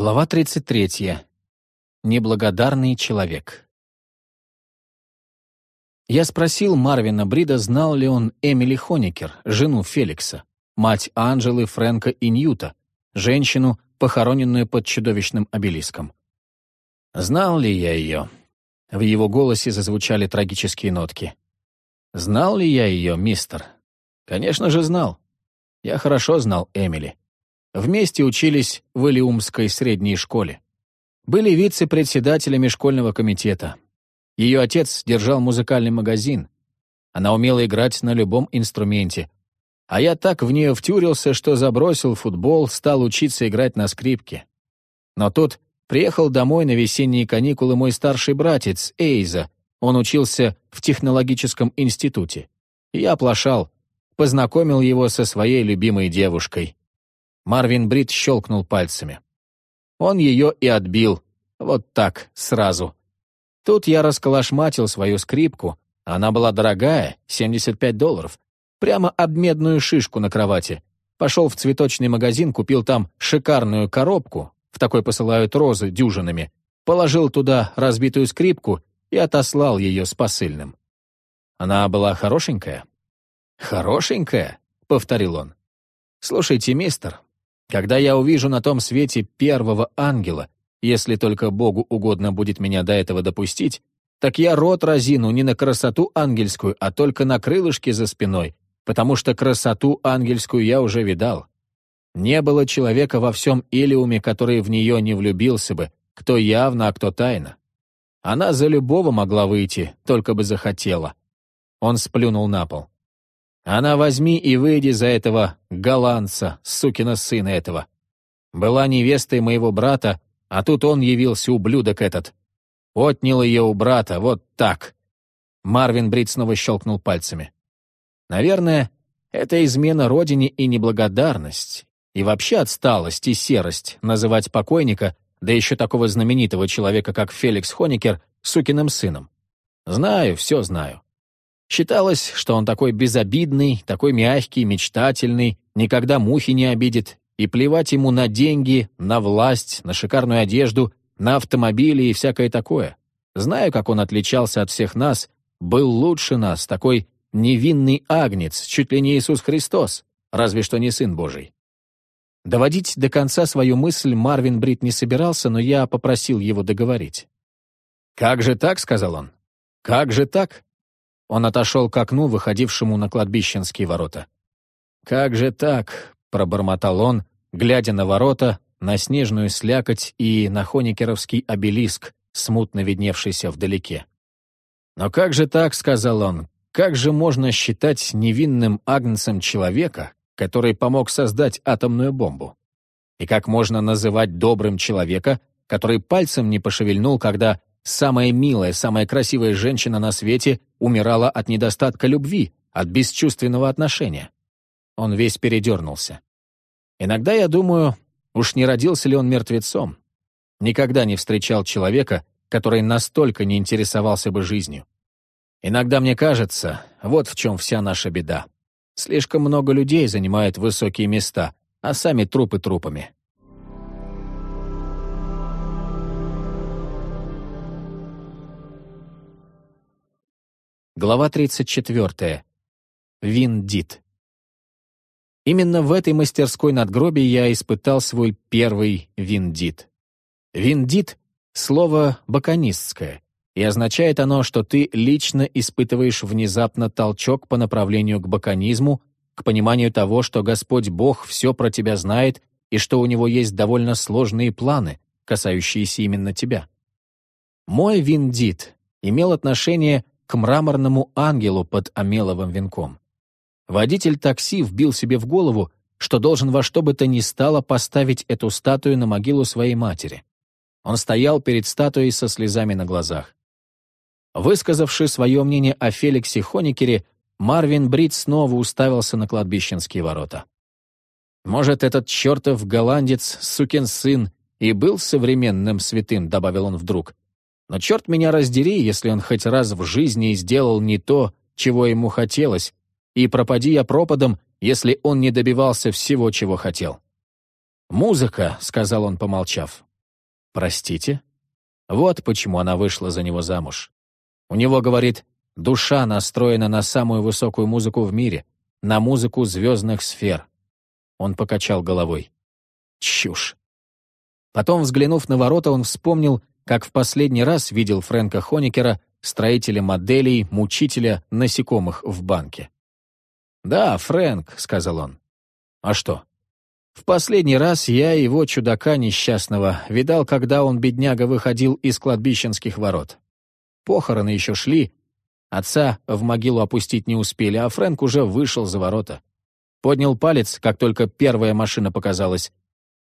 Глава 33. Неблагодарный человек. Я спросил Марвина Брида, знал ли он Эмили Хоникер, жену Феликса, мать Анжелы, Фрэнка и Ньюта, женщину, похороненную под чудовищным обелиском. Знал ли я ее? В его голосе зазвучали трагические нотки. Знал ли я ее, мистер? Конечно же, знал. Я хорошо знал Эмили. Вместе учились в Илиумской средней школе. Были вице-председателями школьного комитета. Ее отец держал музыкальный магазин. Она умела играть на любом инструменте. А я так в нее втюрился, что забросил футбол, стал учиться играть на скрипке. Но тут приехал домой на весенние каникулы мой старший братец, Эйза. Он учился в технологическом институте. Я оплошал, познакомил его со своей любимой девушкой. Марвин Брит щелкнул пальцами. Он ее и отбил. Вот так, сразу. Тут я расколошматил свою скрипку. Она была дорогая, 75 долларов. Прямо об медную шишку на кровати. Пошел в цветочный магазин, купил там шикарную коробку, в такой посылают розы дюжинами, положил туда разбитую скрипку и отослал ее с посыльным. Она была хорошенькая? «Хорошенькая?» — повторил он. «Слушайте, мистер, когда я увижу на том свете первого ангела, если только Богу угодно будет меня до этого допустить, так я рот разину не на красоту ангельскую, а только на крылышке за спиной, потому что красоту ангельскую я уже видал. Не было человека во всем Илиуме, который в нее не влюбился бы, кто явно, а кто тайно. Она за любого могла выйти, только бы захотела. Он сплюнул на пол. Она возьми и выйди за этого голландца, сукина сына этого. Была невестой моего брата, а тут он явился, ублюдок этот. Отнял ее у брата, вот так. Марвин Брит снова щелкнул пальцами. Наверное, это измена родине и неблагодарность, и вообще отсталость и серость называть покойника, да еще такого знаменитого человека, как Феликс Хоникер, сукиным сыном. Знаю, все знаю. Считалось, что он такой безобидный, такой мягкий, мечтательный, никогда мухи не обидит, и плевать ему на деньги, на власть, на шикарную одежду, на автомобили и всякое такое. Знаю, как он отличался от всех нас, был лучше нас, такой невинный агнец, чуть ли не Иисус Христос, разве что не Сын Божий. Доводить до конца свою мысль Марвин Брит не собирался, но я попросил его договорить. «Как же так?» — сказал он. «Как же так? Он отошел к окну, выходившему на кладбищенские ворота. «Как же так?» — пробормотал он, глядя на ворота, на снежную слякоть и на хоникеровский обелиск, смутно видневшийся вдалеке. «Но как же так?» — сказал он. «Как же можно считать невинным агнцем человека, который помог создать атомную бомбу? И как можно называть добрым человека, который пальцем не пошевельнул, когда самая милая, самая красивая женщина на свете умирала от недостатка любви, от бесчувственного отношения. Он весь передернулся. Иногда я думаю, уж не родился ли он мертвецом. Никогда не встречал человека, который настолько не интересовался бы жизнью. Иногда мне кажется, вот в чем вся наша беда. Слишком много людей занимают высокие места, а сами трупы трупами. Глава 34. Виндит. Именно в этой мастерской надгробия я испытал свой первый виндит. Виндит — слово баконистское, и означает оно, что ты лично испытываешь внезапно толчок по направлению к баконизму, к пониманию того, что Господь Бог все про тебя знает и что у Него есть довольно сложные планы, касающиеся именно тебя. Мой виндит имел отношение к мраморному ангелу под амеловым венком. Водитель такси вбил себе в голову, что должен во что бы то ни стало поставить эту статую на могилу своей матери. Он стоял перед статуей со слезами на глазах. Высказавши свое мнение о Феликсе Хоникере, Марвин Брит снова уставился на кладбищенские ворота. «Может, этот чертов голландец, сукин сын, и был современным святым», — добавил он вдруг, но черт меня раздери, если он хоть раз в жизни сделал не то, чего ему хотелось, и пропади я пропадом, если он не добивался всего, чего хотел. «Музыка», — сказал он, помолчав, Простите? Вот почему она вышла за него замуж. У него, говорит, душа настроена на самую высокую музыку в мире, на музыку звездных сфер. Он покачал головой. Чушь. Потом, взглянув на ворота, он вспомнил, как в последний раз видел Фрэнка Хоникера, строителя моделей, мучителя насекомых в банке. «Да, Фрэнк», — сказал он. «А что?» «В последний раз я его, чудака несчастного, видал, когда он, бедняга, выходил из кладбищенских ворот. Похороны еще шли, отца в могилу опустить не успели, а Фрэнк уже вышел за ворота. Поднял палец, как только первая машина показалась.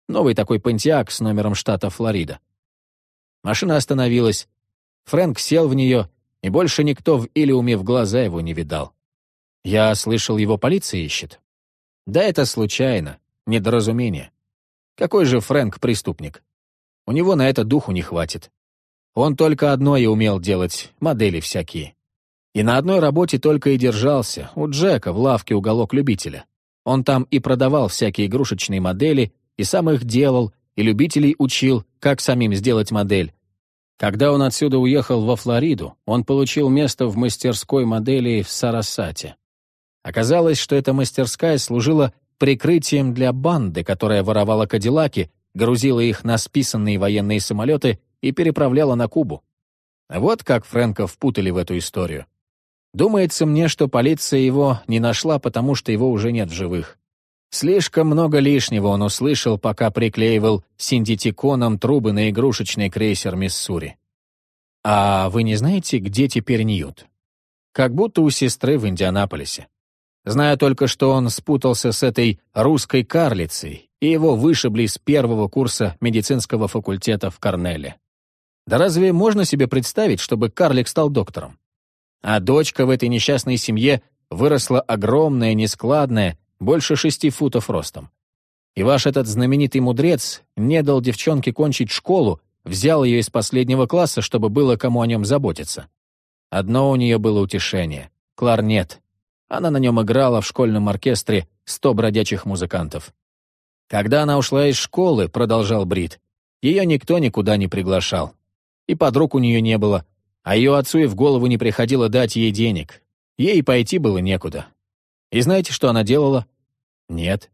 Новый такой пантиак с номером штата Флорида. Машина остановилась. Фрэнк сел в нее, и больше никто в Илиуме в глаза его не видал. Я слышал, его полиция ищет. Да это случайно, недоразумение. Какой же Фрэнк преступник? У него на это духу не хватит. Он только одно и умел делать, модели всякие. И на одной работе только и держался, у Джека в лавке «Уголок любителя». Он там и продавал всякие игрушечные модели, и сам их делал, и любителей учил, как самим сделать модель. Когда он отсюда уехал во Флориду, он получил место в мастерской модели в Сарасате. Оказалось, что эта мастерская служила прикрытием для банды, которая воровала кадиллаки, грузила их на списанные военные самолеты и переправляла на Кубу. Вот как Фрэнка впутали в эту историю. Думается мне, что полиция его не нашла, потому что его уже нет в живых. Слишком много лишнего он услышал, пока приклеивал синдитиконом трубы на игрушечный крейсер «Миссури». «А вы не знаете, где теперь Ньют?» «Как будто у сестры в Индианаполисе. Знаю только, что он спутался с этой русской карлицей, и его вышибли с первого курса медицинского факультета в Корнеле. Да разве можно себе представить, чтобы карлик стал доктором? А дочка в этой несчастной семье выросла огромная, нескладная, больше шести футов ростом. И ваш этот знаменитый мудрец не дал девчонке кончить школу, взял ее из последнего класса, чтобы было кому о нем заботиться. Одно у нее было утешение — кларнет. Она на нем играла в школьном оркестре сто бродячих музыкантов. Когда она ушла из школы, продолжал Брит, ее никто никуда не приглашал. И подруг у нее не было, а ее отцу и в голову не приходило дать ей денег. Ей пойти было некуда. И знаете, что она делала? Нет.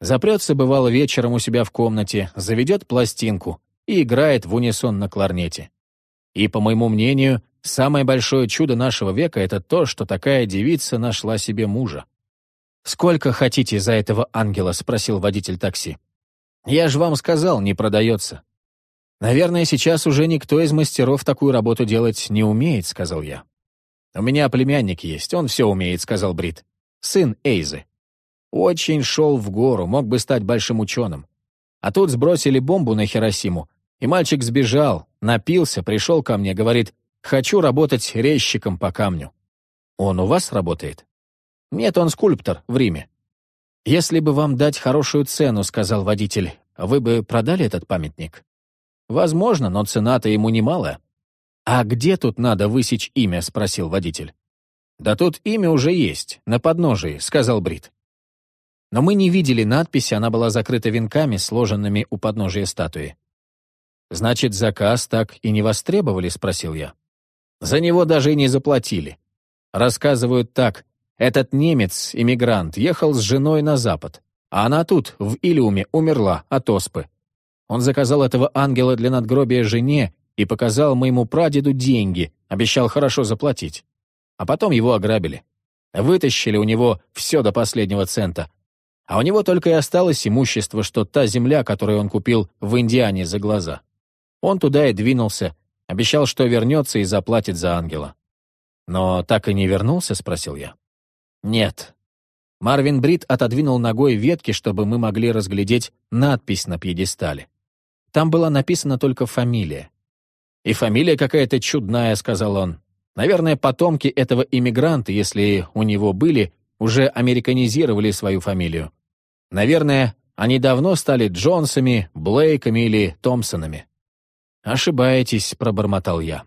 Запрется, бывало, вечером у себя в комнате, заведет пластинку и играет в унисон на кларнете. И, по моему мнению, самое большое чудо нашего века — это то, что такая девица нашла себе мужа. «Сколько хотите за этого ангела?» — спросил водитель такси. «Я же вам сказал, не продается». «Наверное, сейчас уже никто из мастеров такую работу делать не умеет», — сказал я. «У меня племянник есть, он все умеет», — сказал Брит. «Сын Эйзы. Очень шел в гору, мог бы стать большим ученым. А тут сбросили бомбу на Хиросиму, и мальчик сбежал, напился, пришел ко мне, говорит, «Хочу работать резчиком по камню». «Он у вас работает?» «Нет, он скульптор в Риме». «Если бы вам дать хорошую цену, — сказал водитель, — вы бы продали этот памятник?» «Возможно, но цена-то ему немалая». «А где тут надо высечь имя?» — спросил водитель. «Да тут имя уже есть, на подножии», — сказал Брит. Но мы не видели надписи, она была закрыта венками, сложенными у подножия статуи. «Значит, заказ так и не востребовали?» — спросил я. «За него даже и не заплатили. Рассказывают так. Этот немец, иммигрант, ехал с женой на запад, а она тут, в Илиуме, умерла от оспы. Он заказал этого ангела для надгробия жене и показал моему прадеду деньги, обещал хорошо заплатить. А потом его ограбили. Вытащили у него все до последнего цента, а у него только и осталось имущество, что та земля, которую он купил в Индиане за глаза. Он туда и двинулся, обещал, что вернется и заплатит за ангела. «Но так и не вернулся?» — спросил я. «Нет». Марвин Брит отодвинул ногой ветки, чтобы мы могли разглядеть надпись на пьедестале. Там была написана только фамилия. «И фамилия какая-то чудная», — сказал он. «Наверное, потомки этого иммигранта, если у него были, уже американизировали свою фамилию. Наверное, они давно стали Джонсами, Блейками или Томпсонами. «Ошибаетесь», — пробормотал я.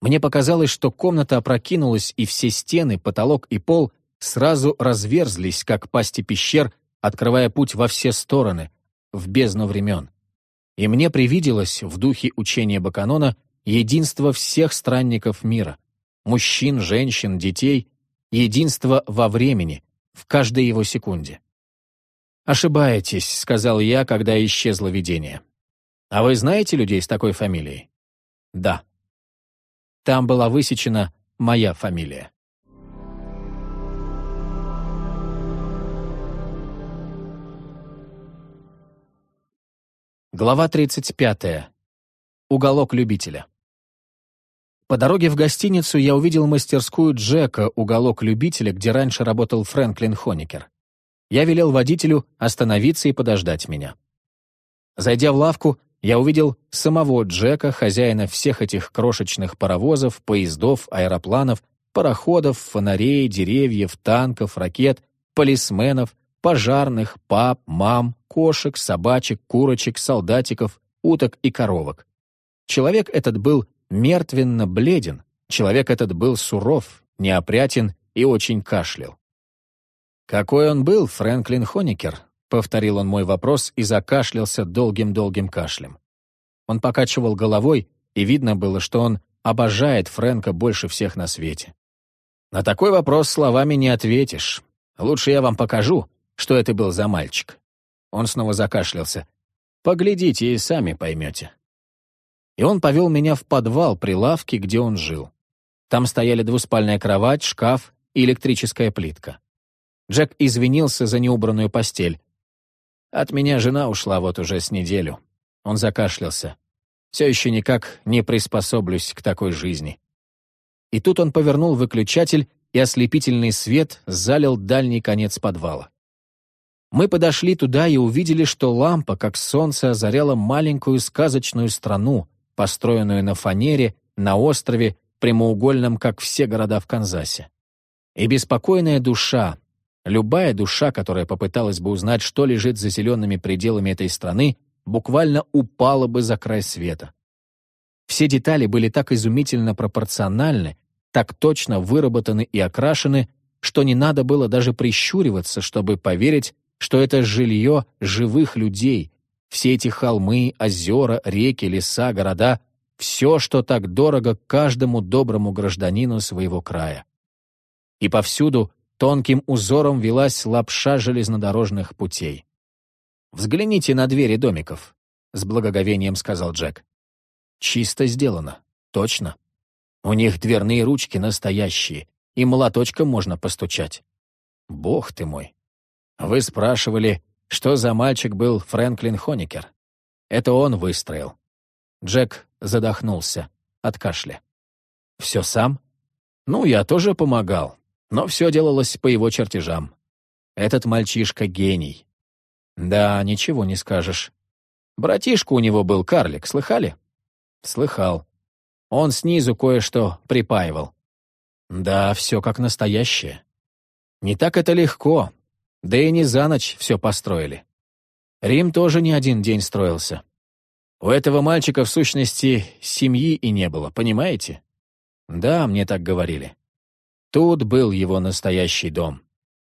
Мне показалось, что комната опрокинулась, и все стены, потолок и пол сразу разверзлись, как пасти пещер, открывая путь во все стороны, в бездну времен. И мне привиделось в духе учения Баканона единство всех странников мира — мужчин, женщин, детей, единство во времени, в каждой его секунде. «Ошибаетесь», — сказал я, когда исчезло видение. «А вы знаете людей с такой фамилией?» «Да». Там была высечена моя фамилия. Глава 35. Уголок любителя. По дороге в гостиницу я увидел мастерскую Джека «Уголок любителя», где раньше работал Фрэнклин Хоникер. Я велел водителю остановиться и подождать меня. Зайдя в лавку, я увидел самого Джека, хозяина всех этих крошечных паровозов, поездов, аэропланов, пароходов, фонарей, деревьев, танков, ракет, полисменов, пожарных, пап, мам, кошек, собачек, курочек, солдатиков, уток и коровок. Человек этот был мертвенно бледен, человек этот был суров, неопрятен и очень кашлял. «Какой он был, Фрэнклин Хоникер?» — повторил он мой вопрос и закашлялся долгим-долгим кашлем. Он покачивал головой, и видно было, что он обожает Фрэнка больше всех на свете. «На такой вопрос словами не ответишь. Лучше я вам покажу, что это был за мальчик. Он снова закашлялся. Поглядите и сами поймете. И он повел меня в подвал при лавке, где он жил. Там стояли двуспальная кровать, шкаф и электрическая плитка. Джек извинился за неубранную постель. От меня жена ушла вот уже с неделю. Он закашлялся. Все еще никак не приспособлюсь к такой жизни. И тут он повернул выключатель, и ослепительный свет залил дальний конец подвала. Мы подошли туда и увидели, что лампа, как солнце, озаряла маленькую сказочную страну, построенную на фанере, на острове, прямоугольном, как все города в Канзасе. И беспокойная душа, любая душа, которая попыталась бы узнать, что лежит за зелеными пределами этой страны, буквально упала бы за край света. Все детали были так изумительно пропорциональны, так точно выработаны и окрашены, что не надо было даже прищуриваться, чтобы поверить, что это жилье живых людей, все эти холмы, озера, реки, леса, города — все, что так дорого каждому доброму гражданину своего края. И повсюду тонким узором велась лапша железнодорожных путей. «Взгляните на двери домиков», — с благоговением сказал Джек. «Чисто сделано, точно. У них дверные ручки настоящие, и молоточком можно постучать. Бог ты мой, вы спрашивали, что за мальчик был Фрэнклин Хоникер. Это он выстроил. Джек задохнулся от кашля. Все сам? Ну, я тоже помогал, но все делалось по его чертежам. Этот мальчишка гений. Да, ничего не скажешь. Братишка у него был карлик, слыхали? Слыхал. Он снизу кое-что припаивал. Да, все как настоящее. Не так это легко, да и не за ночь все построили. Рим тоже не один день строился. У этого мальчика, в сущности, семьи и не было, понимаете? Да, мне так говорили. Тут был его настоящий дом.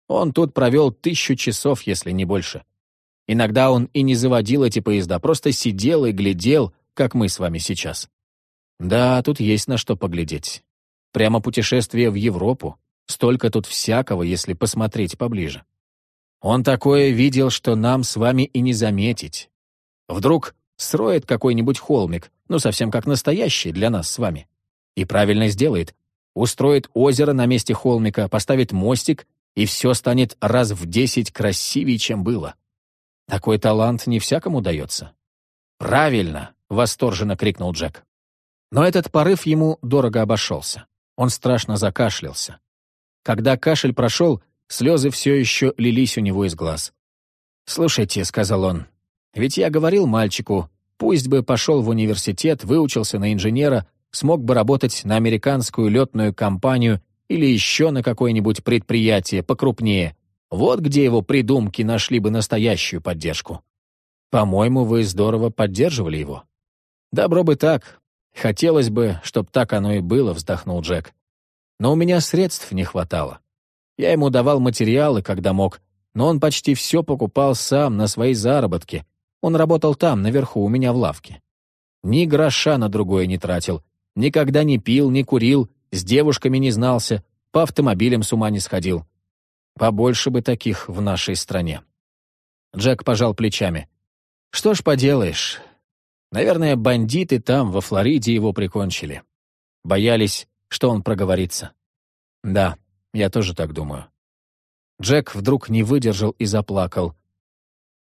Он тут провел тысячу часов, если не больше. Иногда он и не заводил эти поезда, просто сидел и глядел, как мы с вами сейчас. Да, тут есть на что поглядеть. Прямо путешествие в Европу. Столько тут всякого, если посмотреть поближе. Он такое видел, что нам с вами и не заметить. Вдруг строит какой-нибудь холмик, ну совсем как настоящий для нас с вами. И правильно сделает. Устроит озеро на месте холмика, поставит мостик, и все станет раз в десять красивее, чем было. Такой талант не всякому дается. «Правильно!» — восторженно крикнул Джек. Но этот порыв ему дорого обошелся. Он страшно закашлялся. Когда кашель прошел, Слезы все еще лились у него из глаз. «Слушайте», — сказал он, — «ведь я говорил мальчику, пусть бы пошел в университет, выучился на инженера, смог бы работать на американскую летную компанию или еще на какое-нибудь предприятие покрупнее. Вот где его придумки нашли бы настоящую поддержку. По-моему, вы здорово поддерживали его. Добро бы так. Хотелось бы, чтоб так оно и было, вздохнул Джек. Но у меня средств не хватало. Я ему давал материалы, когда мог, но он почти все покупал сам на свои заработки, Он работал там, наверху, у меня в лавке. Ни гроша на другое не тратил, никогда не пил, не курил, с девушками не знался, по автомобилям с ума не сходил. Побольше бы таких в нашей стране. Джек пожал плечами. Что ж поделаешь. Наверное, бандиты там, во Флориде, его прикончили. Боялись, что он проговорится. Да, я тоже так думаю. Джек вдруг не выдержал и заплакал.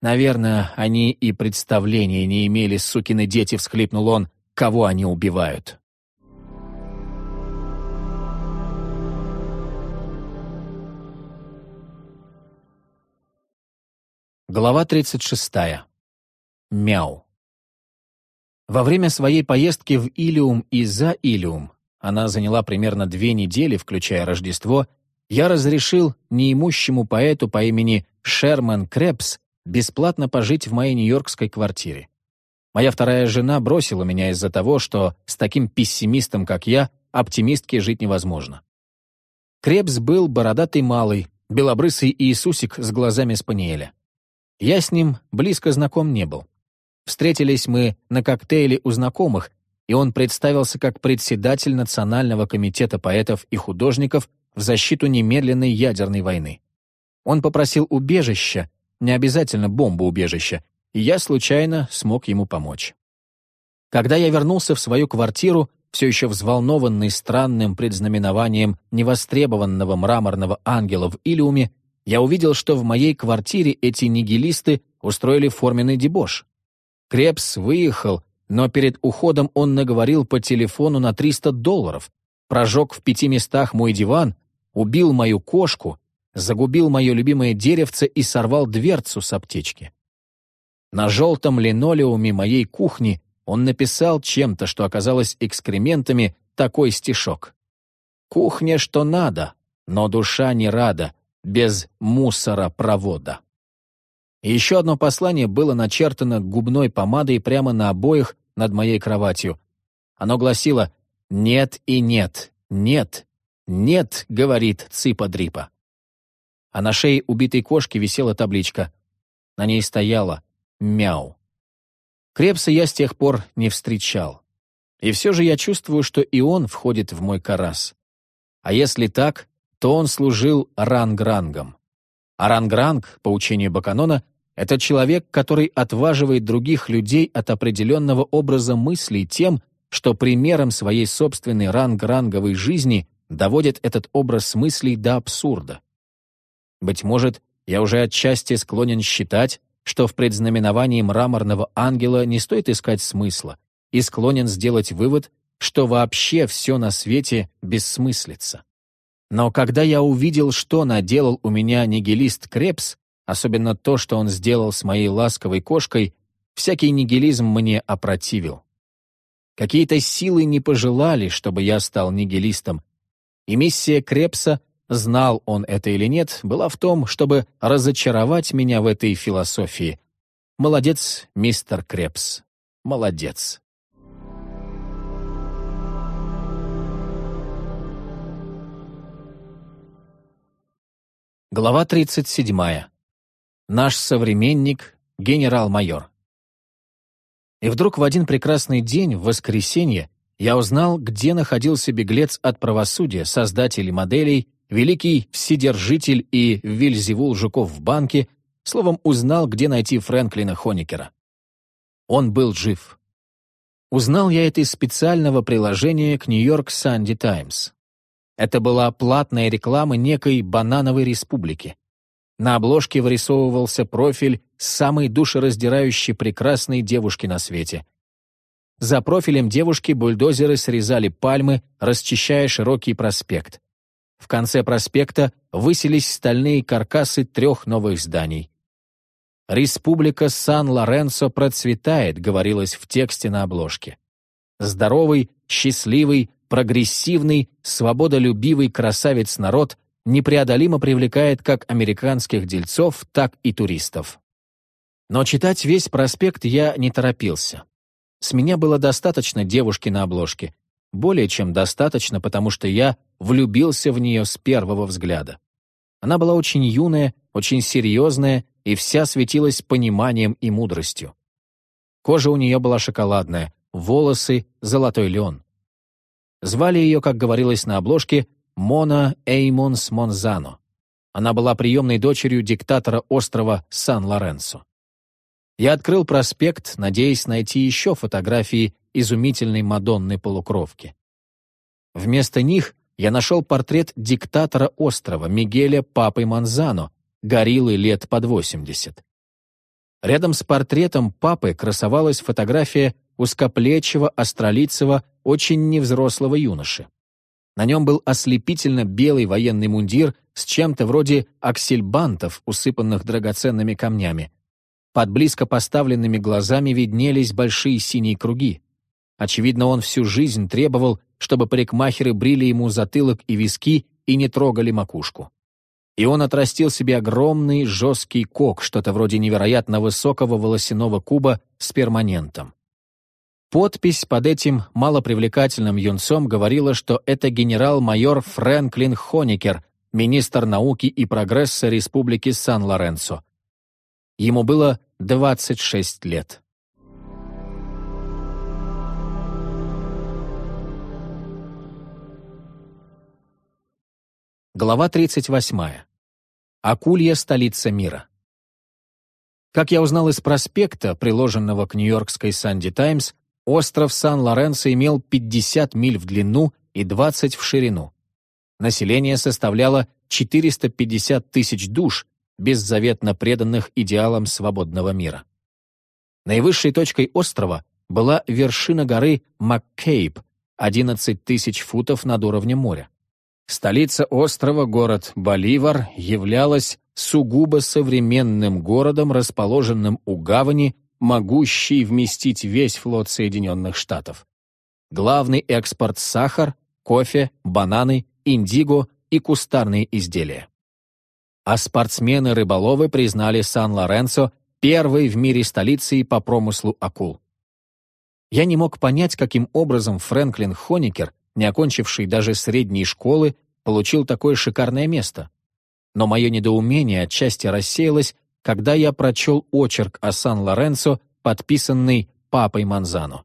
«Наверное, они и представления не имели, сукины дети», — всхлипнул он, — «кого они убивают». Глава 36. Мяу. Во время своей поездки в Илиум и за Илиум, она заняла примерно две недели, включая Рождество, я разрешил неимущему поэту по имени Шерман Крепс бесплатно пожить в моей нью-йоркской квартире. Моя вторая жена бросила меня из-за того, что с таким пессимистом, как я, оптимистке жить невозможно. Крепс был бородатый малый, белобрысый Иисусик с глазами Спаниеля. Я с ним близко знаком не был. Встретились мы на коктейле у знакомых, и он представился как председатель Национального комитета поэтов и художников в защиту немедленной ядерной войны. Он попросил убежища, не обязательно бомбоубежища, и я случайно смог ему помочь. Когда я вернулся в свою квартиру, все еще взволнованный странным предзнаменованием невостребованного мраморного ангела в Илиуме, я увидел, что в моей квартире эти нигилисты устроили форменный дебош. Крепс выехал, но перед уходом он наговорил по телефону на 300 долларов, прожег в пяти местах мой диван, убил мою кошку, загубил мое любимое деревце и сорвал дверцу с аптечки. На желтом линолеуме моей кухни он написал чем-то, что оказалось экскрементами, такой стишок. «Кухня что надо, но душа не рада, без мусора-провода. И еще одно послание было начертано губной помадой прямо на обоих над моей кроватью. Оно гласило «Нет и нет, нет, нет», — говорит Ципа-дрипа. А на шее убитой кошки висела табличка. На ней стояла «Мяу». Крепса я с тех пор не встречал. И все же я чувствую, что и он входит в мой карас. А если так, то он служил рангрангом. А рангранг, по учению Баканона, это человек, который отваживает других людей от определенного образа мыслей тем, что примером своей собственной рангранговой жизни доводит этот образ мыслей до абсурда. Быть может, я уже отчасти склонен считать, что в предзнаменовании мраморного ангела не стоит искать смысла, и склонен сделать вывод, что вообще все на свете бессмыслица. Но когда я увидел, что наделал у меня нигилист Крепс, особенно то, что он сделал с моей ласковой кошкой, всякий нигилизм мне опротивил. Какие-то силы не пожелали, чтобы я стал нигилистом, и миссия Крепса, знал он это или нет, была в том, чтобы разочаровать меня в этой философии. Молодец, мистер Крепс, молодец. Глава 37. Наш современник, генерал-майор. И вдруг в один прекрасный день, в воскресенье, я узнал, где находился беглец от правосудия, создатель моделей, великий вседержитель и Вильзевул Жуков в банке, словом, узнал, где найти Фрэнклина Хоникера. Он был жив. Узнал я это из специального приложения к Нью-Йорк Санди Таймс. Это была платная реклама некой банановой республики. На обложке вырисовывался профиль самой душераздирающей прекрасной девушки на свете. За профилем девушки бульдозеры срезали пальмы, расчищая широкий проспект. В конце проспекта высились стальные каркасы трех новых зданий. «Республика Сан-Лоренцо процветает», — говорилось в тексте на обложке. Здоровый, счастливый, прогрессивный, свободолюбивый красавец-народ непреодолимо привлекает как американских дельцов, так и туристов. Но читать весь проспект я не торопился. С меня было достаточно девушки на обложке. Более чем достаточно, потому что я влюбился в нее с первого взгляда. Она была очень юная, очень серьезная и вся светилась пониманием и мудростью. Кожа у нее была шоколадная, волосы — золотой лен. Звали ее, как говорилось на обложке, Мона Эймонс Монзано. Она была приемной дочерью диктатора острова Сан-Лоренсо. Я открыл проспект, надеясь найти еще фотографии изумительной Мадонны-полукровки. Вместо них я нашел портрет диктатора острова Мигеля Папы Манзано, гориллы лет под 80. Рядом с портретом папы красовалась фотография узкоплечего, астролицего, очень невзрослого юноши. На нем был ослепительно белый военный мундир с чем-то вроде аксельбантов, усыпанных драгоценными камнями. Под близко поставленными глазами виднелись большие синие круги. Очевидно, он всю жизнь требовал, чтобы парикмахеры брили ему затылок и виски и не трогали макушку и он отрастил себе огромный жесткий кок, что-то вроде невероятно высокого волосяного куба с перманентом. Подпись под этим малопривлекательным юнцом говорила, что это генерал-майор Фрэнклин Хоникер, министр науки и прогресса Республики Сан-Лоренцо. Ему было 26 лет. Глава 38. Акулья – столица мира. Как я узнал из проспекта, приложенного к нью-йоркской «Санди Таймс», остров Сан-Лоренцо имел 50 миль в длину и 20 в ширину. Население составляло 450 тысяч душ, беззаветно преданных идеалам свободного мира. Наивысшей точкой острова была вершина горы Маккейб, 11 тысяч футов над уровнем моря. Столица острова, город Боливар, являлась сугубо современным городом, расположенным у гавани, могущей вместить весь флот Соединенных Штатов. Главный экспорт – сахар, кофе, бананы, индиго и кустарные изделия. А спортсмены-рыболовы признали Сан-Лоренцо первой в мире столицей по промыслу акул. Я не мог понять, каким образом Фрэнклин Хоникер не окончивший даже средней школы, получил такое шикарное место. Но мое недоумение отчасти рассеялось, когда я прочел очерк о Сан-Лоренцо, подписанный папой Манзано.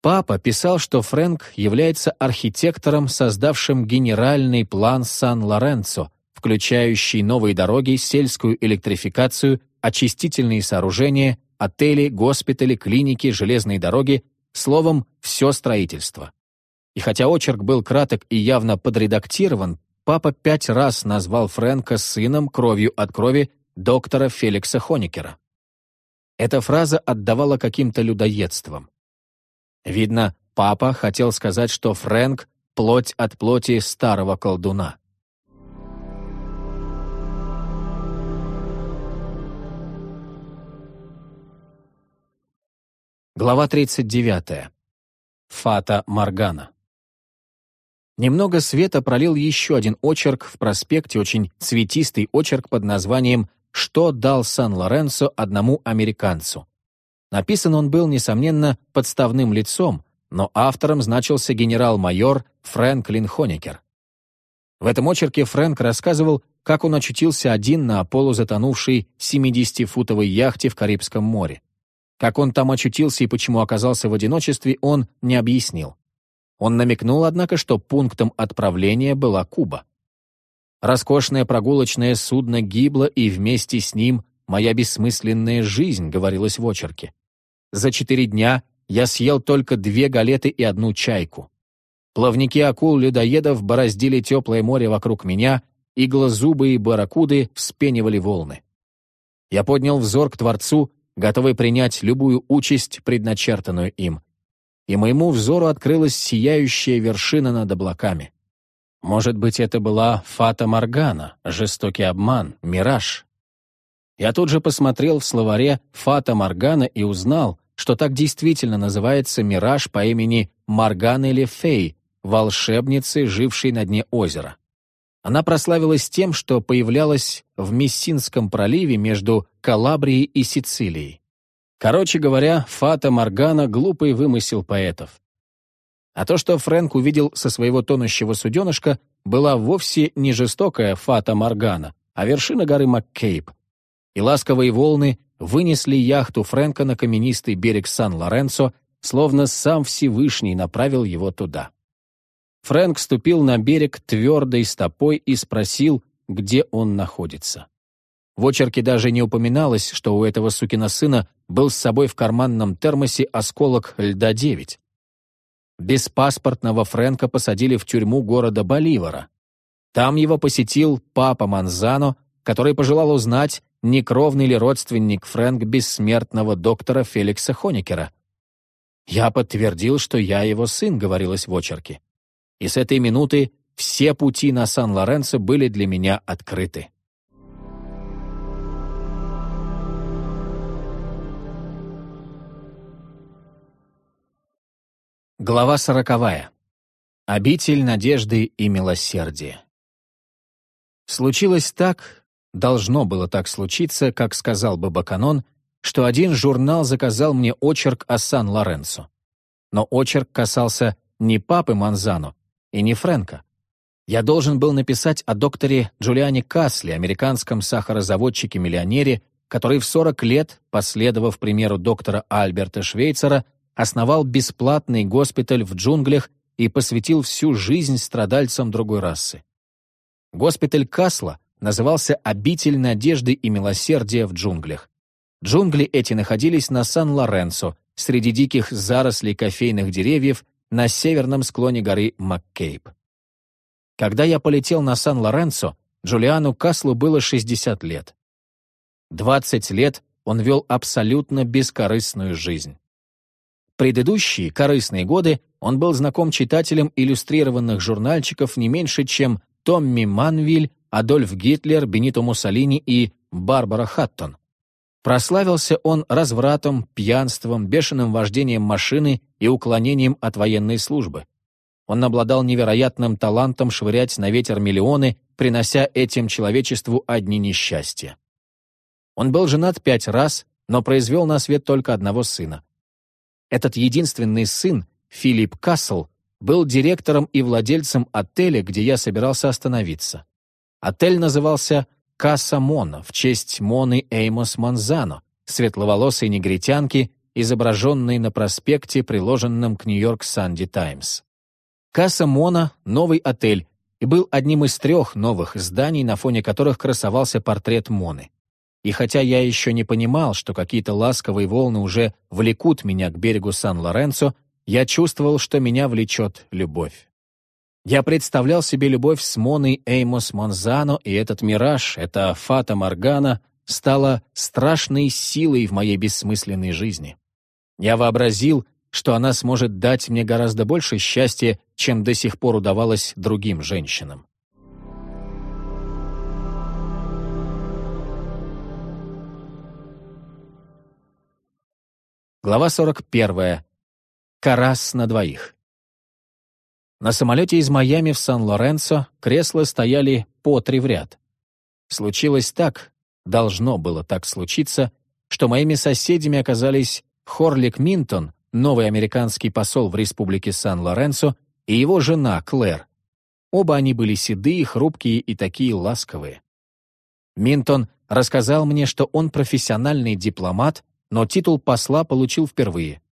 Папа писал, что Фрэнк является архитектором, создавшим генеральный план Сан-Лоренцо, включающий новые дороги, сельскую электрификацию, очистительные сооружения, отели, госпитали, клиники, железные дороги, словом, все строительство. И хотя очерк был краток и явно подредактирован, папа пять раз назвал Фрэнка сыном кровью от крови доктора Феликса Хоникера. Эта фраза отдавала каким-то людоедством. Видно, папа хотел сказать, что Фрэнк — плоть от плоти старого колдуна. Глава 39. Фата Моргана. Немного света пролил еще один очерк в проспекте, очень цветистый очерк под названием «Что дал Сан-Лоренцо одному американцу?». Написан он был, несомненно, подставным лицом, но автором значился генерал-майор Фрэнклин Хоникер. В этом очерке Фрэнк рассказывал, как он очутился один на полузатонувшей 70-футовой яхте в Карибском море. Как он там очутился и почему оказался в одиночестве, он не объяснил. Он намекнул, однако, что пунктом отправления была Куба. «Роскошное прогулочное судно гибло, и вместе с ним моя бессмысленная жизнь», — говорилось в очерке. «За четыре дня я съел только две галеты и одну чайку. Плавники акул-людоедов бороздили теплое море вокруг меня, иглозубые барракуды вспенивали волны. Я поднял взор к Творцу, готовый принять любую участь, предначертанную им и моему взору открылась сияющая вершина над облаками. Может быть, это была Фата Моргана, жестокий обман, мираж. Я тут же посмотрел в словаре Фата Моргана и узнал, что так действительно называется мираж по имени Морганы Лефей, волшебницы, жившей на дне озера. Она прославилась тем, что появлялась в Мессинском проливе между Калабрией и Сицилией. Короче говоря, Фата Моргана — глупый вымысел поэтов. А то, что Фрэнк увидел со своего тонущего суденышка, была вовсе не жестокая Фата Моргана, а вершина горы Маккейб. И ласковые волны вынесли яхту Фрэнка на каменистый берег Сан-Лоренцо, словно сам Всевышний направил его туда. Фрэнк ступил на берег твердой стопой и спросил, где он находится. В очерке даже не упоминалось, что у этого сукина сына был с собой в карманном термосе осколок льда-9. Беспаспортного Фрэнка посадили в тюрьму города Боливара. Там его посетил папа Манзано, который пожелал узнать, не кровный ли родственник Фрэнк бессмертного доктора Феликса Хоникера. «Я подтвердил, что я его сын», — говорилось в очерке. И с этой минуты все пути на Сан-Лоренцо были для меня открыты. Глава сороковая. Обитель надежды и милосердия. Случилось так, должно было так случиться, как сказал бы Баканон, что один журнал заказал мне очерк о Сан-Лоренцо. Но очерк касался не папы Манзано и не Фрэнка. Я должен был написать о докторе Джулиане Касли, американском сахарозаводчике-миллионере, который в 40 лет, последовав примеру доктора Альберта Швейцера, основал бесплатный госпиталь в джунглях и посвятил всю жизнь страдальцам другой расы. Госпиталь Касла назывался «Обитель надежды и милосердия в джунглях». Джунгли эти находились на Сан-Лоренцо, среди диких зарослей кофейных деревьев на северном склоне горы Маккейб. Когда я полетел на Сан-Лоренцо, Джулиану Каслу было 60 лет. 20 лет он вел абсолютно бескорыстную жизнь. Предыдущие корыстные годы он был знаком читателям иллюстрированных журнальчиков не меньше, чем Томми Манвиль, Адольф Гитлер, Бенито Муссолини и Барбара Хаттон. Прославился он развратом, пьянством, бешеным вождением машины и уклонением от военной службы. Он обладал невероятным талантом швырять на ветер миллионы, принося этим человечеству одни несчастья. Он был женат пять раз, но произвел на свет только одного сына. Этот единственный сын, Филипп Кассел, был директором и владельцем отеля, где я собирался остановиться. Отель назывался «Касса Мона» в честь Моны Эймос Манзано, светловолосой негритянки, изображенной на проспекте, приложенном к Нью-Йорк Санди Таймс. Касса Мона — новый отель, и был одним из трех новых зданий, на фоне которых красовался портрет Моны. И хотя я еще не понимал, что какие-то ласковые волны уже влекут меня к берегу Сан-Лоренцо, я чувствовал, что меня влечет любовь. Я представлял себе любовь с Моной Эймос Монзано, и этот мираж, эта фата Моргана, стала страшной силой в моей бессмысленной жизни. Я вообразил, что она сможет дать мне гораздо больше счастья, чем до сих пор удавалось другим женщинам. Глава 41. Карас на двоих. На самолете из Майами в Сан-Лоренцо кресла стояли по три в ряд. Случилось так, должно было так случиться, что моими соседями оказались Хорлик Минтон, новый американский посол в республике Сан-Лоренцо, и его жена Клэр. Оба они были седые, хрупкие и такие ласковые. Минтон рассказал мне, что он профессиональный дипломат, но титул посла получил впервые.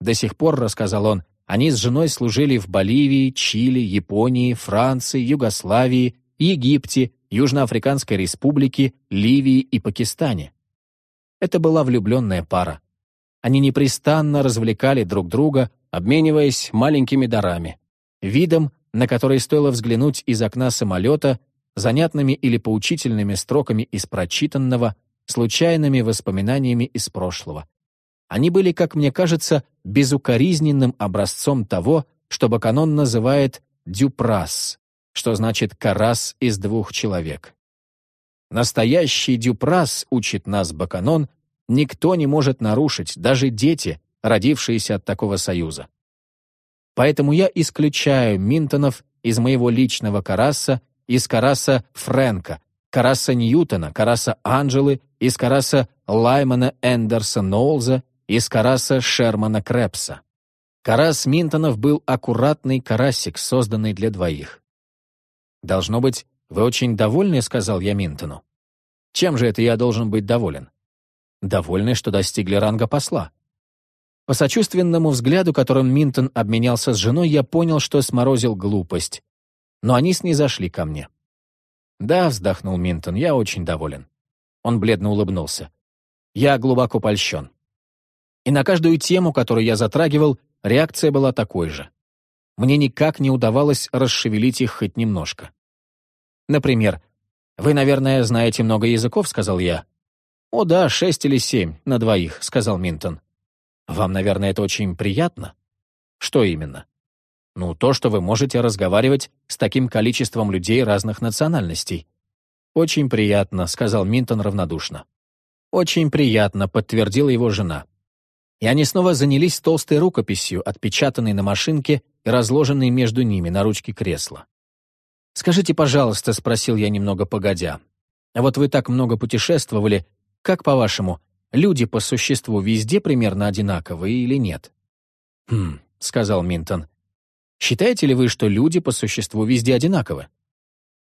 До сих пор, рассказал он, они с женой служили в Боливии, Чили, Японии, Франции, Югославии, Египте, Южноафриканской Республике, Ливии и Пакистане. Это была влюбленная пара. Они непрестанно развлекали друг друга, обмениваясь маленькими дарами. Видом, на который стоило взглянуть из окна самолета, занятными или поучительными строками из прочитанного, случайными воспоминаниями из прошлого. Они были, как мне кажется, безукоризненным образцом того, что Баканон называет «дюпрас», что значит «карас из двух человек». Настоящий дюпрас, учит нас Баканон, никто не может нарушить, даже дети, родившиеся от такого союза. Поэтому я исключаю Минтонов из моего личного караса, из караса Фрэнка, Караса Ньютона, Караса Анджелы, из Караса Лаймана Эндерса Ноулза, из Караса Шермана Крепса. Карас Минтонов был аккуратный карасик, созданный для двоих. Должно быть, «Вы очень довольны?» — сказал я Минтону. «Чем же это я должен быть доволен?» «Довольны, что достигли ранга посла». По сочувственному взгляду, которым Минтон обменялся с женой, я понял, что сморозил глупость. Но они снизошли ко мне. «Да», — вздохнул Минтон, — «я очень доволен». Он бледно улыбнулся. «Я глубоко польщен». И на каждую тему, которую я затрагивал, реакция была такой же. Мне никак не удавалось расшевелить их хоть немножко. Например, «Вы, наверное, знаете много языков», — сказал я. «О да, шесть или семь, на двоих», — сказал Минтон. «Вам, наверное, это очень приятно?» «Что именно?» «Ну, то, что вы можете разговаривать с таким количеством людей разных национальностей». «Очень приятно», — сказал Минтон равнодушно. «Очень приятно», — подтвердила его жена. И они снова занялись толстой рукописью, отпечатанной на машинке и разложенной между ними на ручке кресла. «Скажите, пожалуйста», — спросил я немного погодя, «а вот вы так много путешествовали, как, по-вашему, люди по существу везде примерно одинаковые или нет?» «Хм», — сказал Минтон, «считаете ли вы, что люди по существу везде одинаковы?»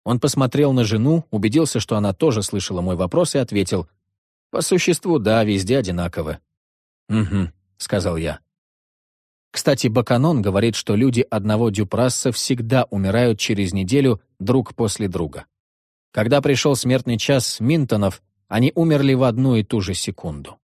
Он посмотрел на жену, убедился, что она тоже слышала мой вопрос и ответил, «По существу, да, везде одинаковы». «Угу», — сказал я. Кстати, Баканон говорит, что люди одного дюпрасса всегда умирают через неделю друг после друга. Когда пришел смертный час Минтонов, они умерли в одну и ту же секунду.